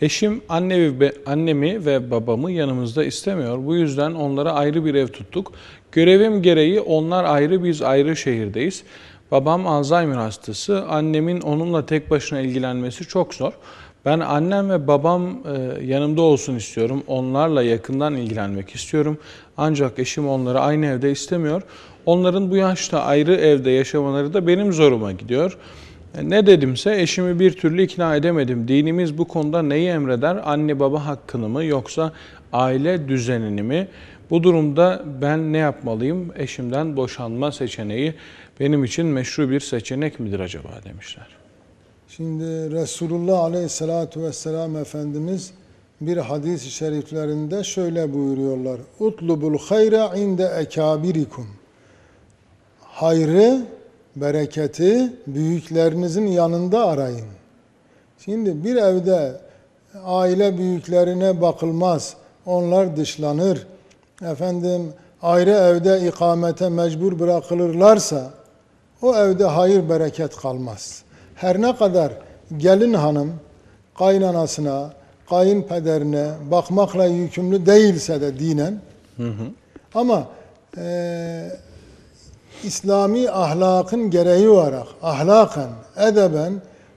Eşim anne ve, annemi ve babamı yanımızda istemiyor. Bu yüzden onlara ayrı bir ev tuttuk. Görevim gereği onlar ayrı biz ayrı şehirdeyiz. Babam Alzheimer hastası. Annemin onunla tek başına ilgilenmesi çok zor. Ben annem ve babam e, yanımda olsun istiyorum. Onlarla yakından ilgilenmek istiyorum. Ancak eşim onları aynı evde istemiyor. Onların bu yaşta ayrı evde yaşamaları da benim zoruma gidiyor. E, ne dedimse eşimi bir türlü ikna edemedim. Dinimiz bu konuda neyi emreder? Anne baba hakkını mı yoksa aile düzenini mi? Bu durumda ben ne yapmalıyım? Eşimden boşanma seçeneği benim için meşru bir seçenek midir acaba demişler. Şimdi Resulullah Aleyhisselatü Vesselam Efendimiz bir hadis-i şeriflerinde şöyle buyuruyorlar. Utlubul hayra inde ekabirikum. Hayrı, bereketi büyüklerinizin yanında arayın. Şimdi bir evde aile büyüklerine bakılmaz. Onlar dışlanır. Efendim ayrı evde ikamete mecbur bırakılırlarsa o evde hayır bereket kalmaz. Her ne kadar gelin hanım kaynanasına, kayınpederine bakmakla yükümlü değilse de dinen hı hı. ama e, İslami ahlakın gereği olarak ahlaken, edeben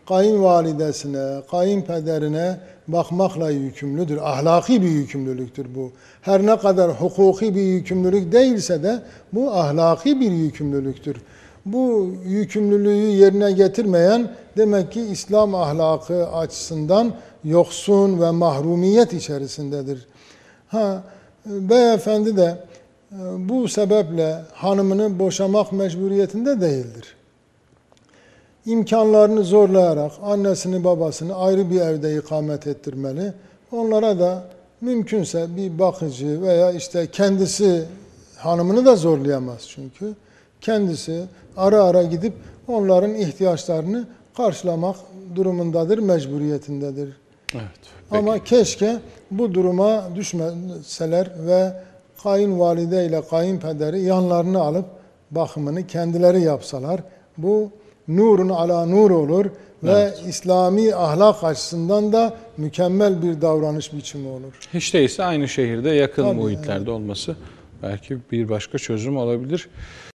kayınvalidesine, kayınpederine bakmakla yükümlüdür. Ahlaki bir yükümlülüktür bu. Her ne kadar hukuki bir yükümlülük değilse de bu ahlaki bir yükümlülüktür. Bu yükümlülüğü yerine getirmeyen demek ki İslam ahlakı açısından yoksun ve mahrumiyet içerisindedir. Ha, beyefendi de bu sebeple hanımını boşamak mecburiyetinde değildir. İmkanlarını zorlayarak annesini babasını ayrı bir evde ikamet ettirmeli. Onlara da mümkünse bir bakıcı veya işte kendisi hanımını da zorlayamaz çünkü. Kendisi ara ara gidip onların ihtiyaçlarını karşılamak durumundadır, mecburiyetindedir. Evet. Peki. Ama keşke bu duruma düşmeseler ve kayınvalide ile kayınpederi yanlarını alıp bakımını kendileri yapsalar. Bu nurun ala nur olur ve evet. İslami ahlak açısından da mükemmel bir davranış biçimi olur. Hiç değilse aynı şehirde yakın Tabii, muhitlerde evet. olması belki bir başka çözüm olabilir.